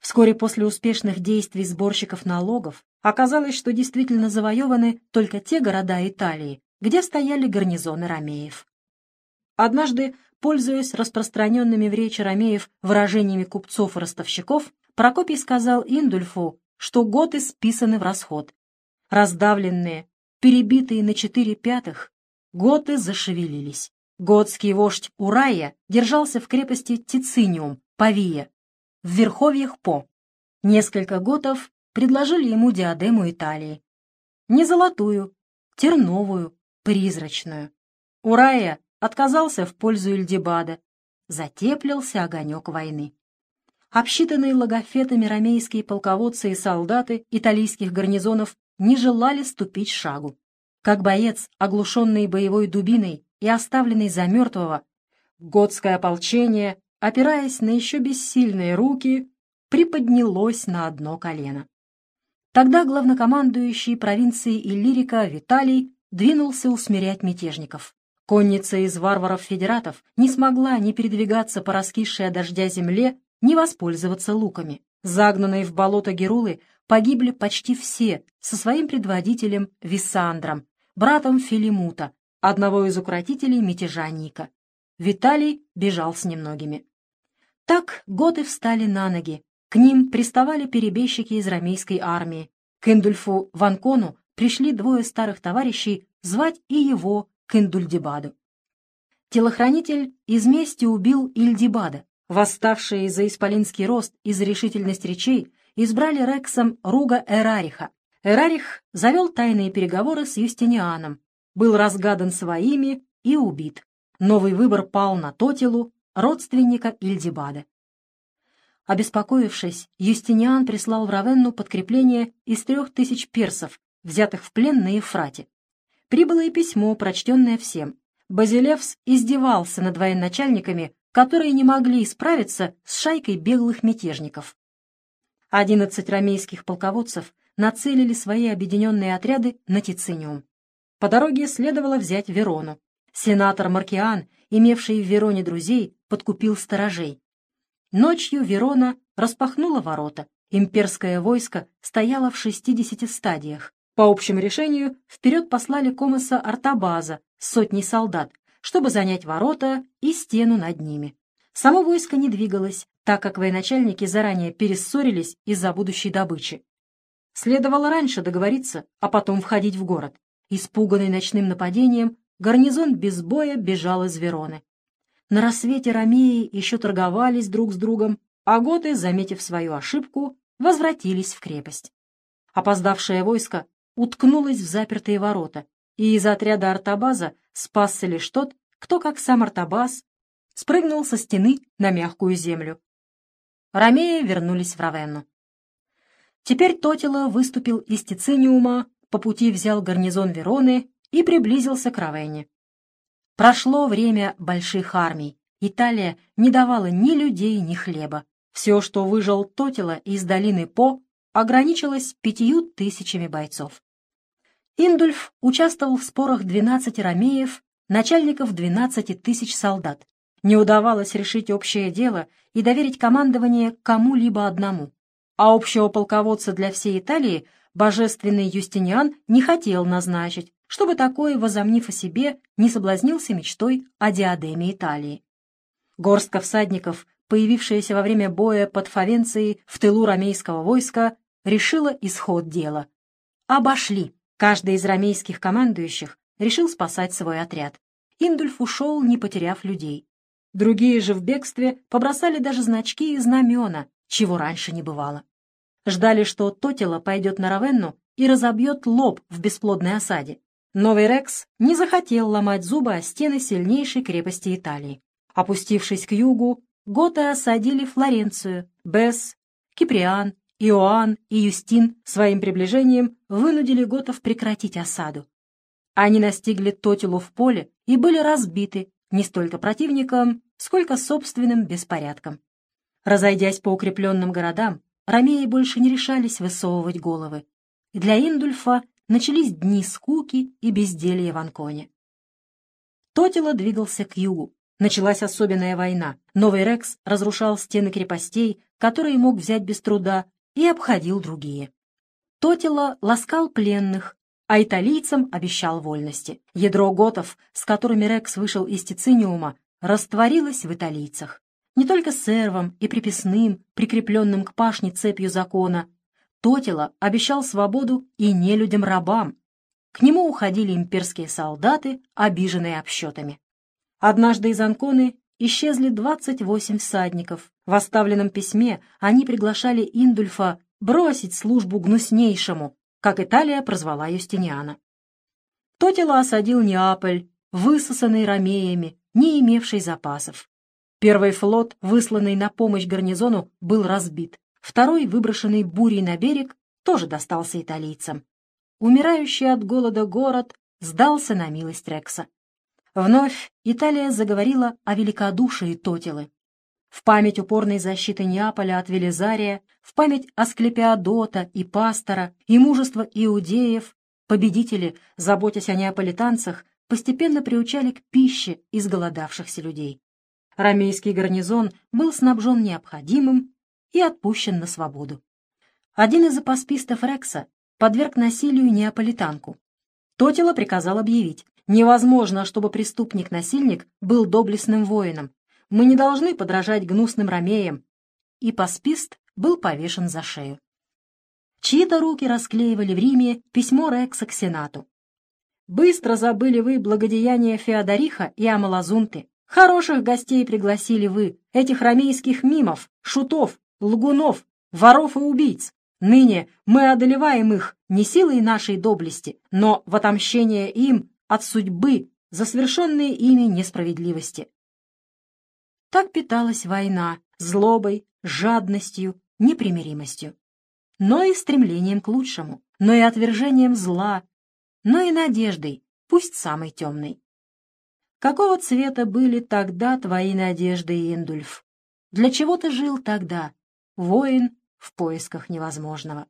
Вскоре после успешных действий сборщиков налогов оказалось, что действительно завоеваны только те города Италии, где стояли гарнизоны ромеев. Однажды, пользуясь распространенными в речи ромеев выражениями купцов и ростовщиков, Прокопий сказал Индульфу, что готы списаны в расход. Раздавленные, перебитые на четыре пятых, готы зашевелились. Готский вождь Урая держался в крепости Тициниум, Павия, в верховьях По. Несколько готов предложили ему диадему Италии. Не золотую, терновую, призрачную. Урая отказался в пользу Ильдибада. Затеплился огонек войны. Обсчитанные логофетами ромейские полководцы и солдаты италийских гарнизонов не желали ступить шагу. Как боец, оглушенный боевой дубиной и оставленный за мертвого, готское ополчение опираясь на еще бессильные руки, приподнялось на одно колено. Тогда главнокомандующий провинции Иллирика Виталий двинулся усмирять мятежников. Конница из варваров-федератов не смогла ни передвигаться по раскисшей от дождя земле, ни воспользоваться луками. Загнанные в болото Герулы погибли почти все со своим предводителем Висандром, братом Филимута, одного из укротителей мятежа Ника. Виталий бежал с немногими. Так готы встали на ноги. К ним приставали перебежчики из ромейской армии. К Индульфу Ванкону пришли двое старых товарищей звать и его к Индульдибаду. Телохранитель из мести убил Ильдибада. Восставшие за исполинский рост и за решительность речей избрали Рексом Руга Эрариха. Эрарих завел тайные переговоры с Юстинианом, был разгадан своими и убит. Новый выбор пал на Тотилу, родственника Ильдибада. Обеспокоившись, Юстиниан прислал в Равенну подкрепление из трех тысяч персов, взятых в плен на Ефрате. Прибыло и письмо, прочтенное всем. Базилевс издевался над военачальниками, которые не могли справиться с шайкой беглых мятежников. Одиннадцать ромейских полководцев нацелили свои объединенные отряды на Тициниум. По дороге следовало взять Верону. Сенатор Маркиан, имевший в Вероне друзей, подкупил сторожей. Ночью Верона распахнула ворота. Имперское войско стояло в 60 стадиях. По общему решению вперед послали комоса Артабаза с сотней солдат, чтобы занять ворота и стену над ними. Само войско не двигалось, так как военачальники заранее перессорились из-за будущей добычи. Следовало раньше договориться, а потом входить в город. Испуганный ночным нападением, гарнизон без боя бежал из Вероны. На рассвете ромеи еще торговались друг с другом, а готы, заметив свою ошибку, возвратились в крепость. Опоздавшее войско уткнулось в запертые ворота, и из отряда Артабаза спасся лишь тот, кто, как сам Артабаз, спрыгнул со стены на мягкую землю. Ромеи вернулись в Равенну. Теперь Тотила выступил из Тициниума, по пути взял гарнизон Вероны и приблизился к Равенне. Прошло время больших армий. Италия не давала ни людей, ни хлеба. Все, что выжил Тотила из долины По, ограничилось пятью тысячами бойцов. Индульф участвовал в спорах 12 ромеев, начальников 12 тысяч солдат. Не удавалось решить общее дело и доверить командование кому-либо одному. А общего полководца для всей Италии божественный Юстиниан не хотел назначить, чтобы такой, возомнив о себе, не соблазнился мечтой о диадеме Италии. Горстка всадников, появившаяся во время боя под Фавенцией в тылу ромейского войска, решила исход дела. Обошли. Каждый из ромейских командующих решил спасать свой отряд. Индульф ушел, не потеряв людей. Другие же в бегстве побросали даже значки и знамена, чего раньше не бывало. Ждали, что Тотила пойдет на Равенну и разобьет лоб в бесплодной осаде. Новый Рекс не захотел ломать зубы о стены сильнейшей крепости Италии. Опустившись к югу, готы осадили Флоренцию, Бесс, Киприан, Иоанн и Юстин своим приближением вынудили готов прекратить осаду. Они настигли Тотилу в поле и были разбиты не столько противником, сколько собственным беспорядком. Разойдясь по укрепленным городам, ромеи больше не решались высовывать головы. Для Индульфа начались дни скуки и безделья в Анконе. Тотила двигался к югу. Началась особенная война. Новый Рекс разрушал стены крепостей, которые мог взять без труда, и обходил другие. Тотила ласкал пленных, а италийцам обещал вольности. Ядро готов, с которыми Рекс вышел из Тициниума, растворилось в италийцах. Не только сервам и приписным, прикрепленным к пашне цепью закона, Тотила обещал свободу и нелюдям-рабам. К нему уходили имперские солдаты, обиженные обсчетами. Однажды из Анконы исчезли 28 всадников. В оставленном письме они приглашали Индульфа бросить службу гнуснейшему, как Италия прозвала Юстиниана. Тотила осадил Неаполь, высосанный ромеями, не имевший запасов. Первый флот, высланный на помощь гарнизону, был разбит. Второй, выброшенный бурей на берег, тоже достался италийцам. Умирающий от голода город сдался на милость Рекса. Вновь Италия заговорила о великодушии Тотилы. В память упорной защиты Неаполя от Велизария, в память Асклепиадота и Пастора и мужества иудеев, победители, заботясь о неаполитанцах, постепенно приучали к пище изголодавшихся людей. Ромейский гарнизон был снабжен необходимым и отпущен на свободу. Один из апоспистов Рекса подверг насилию неаполитанку. Тотила приказал объявить, невозможно, чтобы преступник-насильник был доблестным воином. Мы не должны подражать гнусным ромеям. И паспист был повешен за шею. Чьи-то руки расклеивали в Риме письмо Рекса к Сенату. «Быстро забыли вы благодеяния Феодориха и Амалазунты. Хороших гостей пригласили вы, этих ромейских мимов, шутов, лгунов, воров и убийц. Ныне мы одолеваем их не силой нашей доблести, но в отомщение им от судьбы за совершенные ими несправедливости. Так питалась война злобой, жадностью, непримиримостью, но и стремлением к лучшему, но и отвержением зла, но и надеждой, пусть самой темной. Какого цвета были тогда твои надежды, Индульф? Для чего ты жил тогда, воин в поисках невозможного.